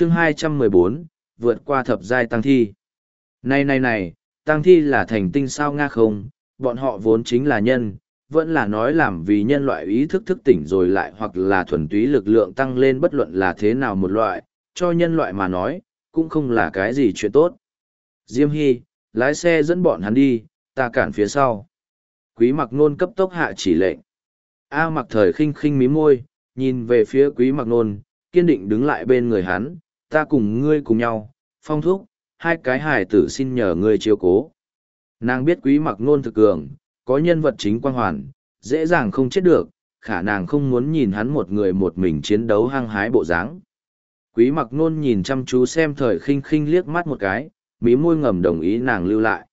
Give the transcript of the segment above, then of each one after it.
chương 214, vượt qua thập giai tăng thi. Này này này, tăng thi là thành tinh sao nga không, bọn họ vốn chính là nhân, vẫn là nói làm vì nhân loại ý thức thức tỉnh rồi lại hoặc là thuần túy lực lượng tăng lên bất luận là thế nào một loại, cho nhân loại mà nói, cũng không là cái gì chuyện tốt. Diêm Hy, lái xe dẫn bọn hắn đi, ta cản phía sau. Quý mặc nôn cấp tốc hạ chỉ lệnh. A mặc thời khinh khinh mí môi, nhìn về phía quý mặc nôn, kiên định đứng lại bên người hắn, ta cùng ngươi cùng nhau, phong thúc, hai cái hài tử xin nhờ ngươi chiếu cố. Nàng biết quý mặc nôn thực cường, có nhân vật chính quang hoàn, dễ dàng không chết được, khả nàng không muốn nhìn hắn một người một mình chiến đấu hăng hái bộ dáng. Quý mặc nôn nhìn chăm chú xem thời khinh khinh liếc mắt một cái, mí môi ngầm đồng ý nàng lưu lại.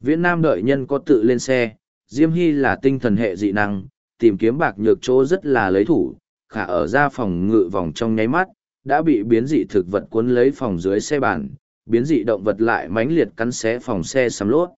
Viễn Nam đợi nhân có tự lên xe, Diêm Hy là tinh thần hệ dị năng, tìm kiếm bạc nhược chỗ rất là lấy thủ, khả ở ra phòng ngự vòng trong nháy mắt, đã bị biến dị thực vật cuốn lấy phòng dưới xe bàn, biến dị động vật lại mãnh liệt cắn xé phòng xe sắm lốt.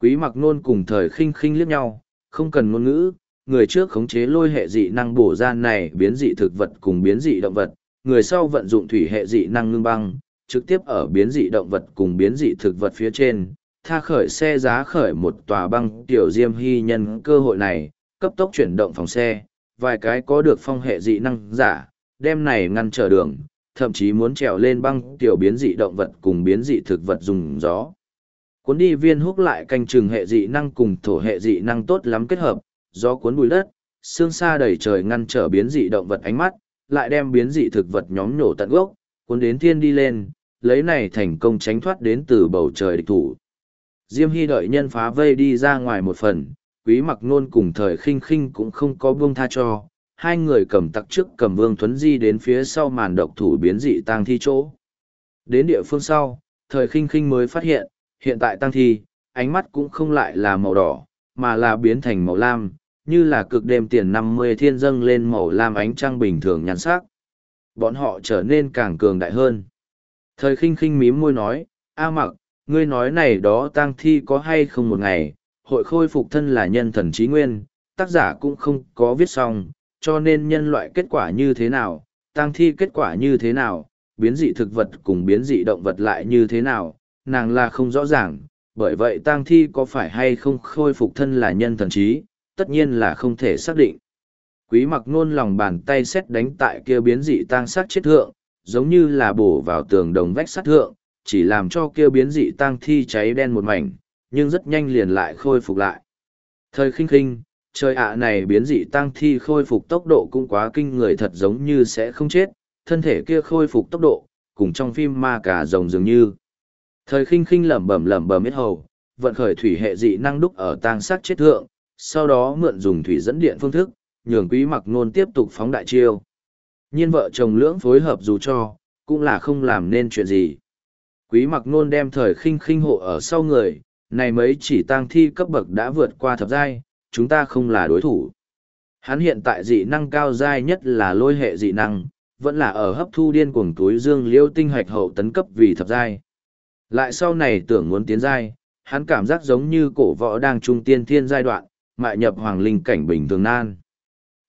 Quý mặc nôn cùng thời khinh khinh liếc nhau, không cần ngôn ngữ, người trước khống chế lôi hệ dị năng bổ ra này biến dị thực vật cùng biến dị động vật, người sau vận dụng thủy hệ dị năng ngưng băng, trực tiếp ở biến dị động vật cùng biến dị thực vật phía trên, tha khởi xe giá khởi một tòa băng tiểu diêm hy nhân cơ hội này, cấp tốc chuyển động phòng xe, vài cái có được phong hệ dị năng giả, đem này ngăn trở đường, thậm chí muốn trèo lên băng tiểu biến dị động vật cùng biến dị thực vật dùng gió. Cuốn đi viên húc lại canh chừng hệ dị năng cùng thổ hệ dị năng tốt lắm kết hợp, gió cuốn bụi đất, xương xa đầy trời ngăn trở biến dị động vật ánh mắt, lại đem biến dị thực vật nhóm nổ tận gốc, cuốn đến thiên đi lên, lấy này thành công tránh thoát đến từ bầu trời địch thủ. Diêm Hy đợi nhân phá vây đi ra ngoài một phần, quý mặc nôn cùng thời khinh khinh cũng không có buông tha cho, hai người cầm tặc trước cầm vương thuấn di đến phía sau màn độc thủ biến dị tang thi chỗ. Đến địa phương sau, thời khinh khinh mới phát hiện, hiện tại tăng thi, ánh mắt cũng không lại là màu đỏ, mà là biến thành màu lam, như là cực đêm tiền năm mươi thiên dâng lên màu lam ánh trăng bình thường nhắn sắc. Bọn họ trở nên càng cường đại hơn. Thời khinh khinh mím môi nói, A mặc, ngươi nói này đó tang thi có hay không một ngày, hội khôi phục thân là nhân thần trí nguyên, tác giả cũng không có viết xong, cho nên nhân loại kết quả như thế nào, tang thi kết quả như thế nào, biến dị thực vật cùng biến dị động vật lại như thế nào, nàng là không rõ ràng, bởi vậy tang thi có phải hay không khôi phục thân là nhân thần trí, tất nhiên là không thể xác định. Quý mặc nôn lòng bàn tay xét đánh tại kia biến dị tang sát chết thượng, giống như là bổ vào tường đồng vách sắt thượng, chỉ làm cho kia biến dị tang thi cháy đen một mảnh, nhưng rất nhanh liền lại khôi phục lại. Thời khinh khinh, trời ạ này biến dị tang thi khôi phục tốc độ cũng quá kinh người thật giống như sẽ không chết, thân thể kia khôi phục tốc độ, cùng trong phim ma cả rồng dường như. Thời khinh khinh lẩm bẩm lẩm bẩm biết hầu, vận khởi thủy hệ dị năng đúc ở tang sát chết thượng, sau đó mượn dùng thủy dẫn điện phương thức, nhường quý mặc nôn tiếp tục phóng đại chiêu. Nhiên vợ chồng lưỡng phối hợp dù cho, cũng là không làm nên chuyện gì. Quý mặc nôn đem thời khinh khinh hộ ở sau người, này mấy chỉ tang thi cấp bậc đã vượt qua thập giai, chúng ta không là đối thủ. Hắn hiện tại dị năng cao giai nhất là lôi hệ dị năng, vẫn là ở hấp thu điên cuồng túi dương liêu tinh hoạch hậu tấn cấp vì thập giai. Lại sau này tưởng muốn tiến giai, hắn cảm giác giống như cổ võ đang trung tiên thiên giai đoạn, mại nhập hoàng linh cảnh bình thường nan.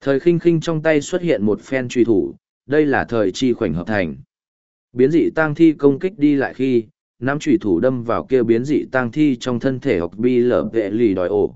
Thời khinh khinh trong tay xuất hiện một phen truy thủ, đây là thời chi khoảnh hợp thành. Biến dị tang thi công kích đi lại khi, nắm truy thủ đâm vào kia biến dị tang thi trong thân thể học bi lở vệ lì đòi ổ,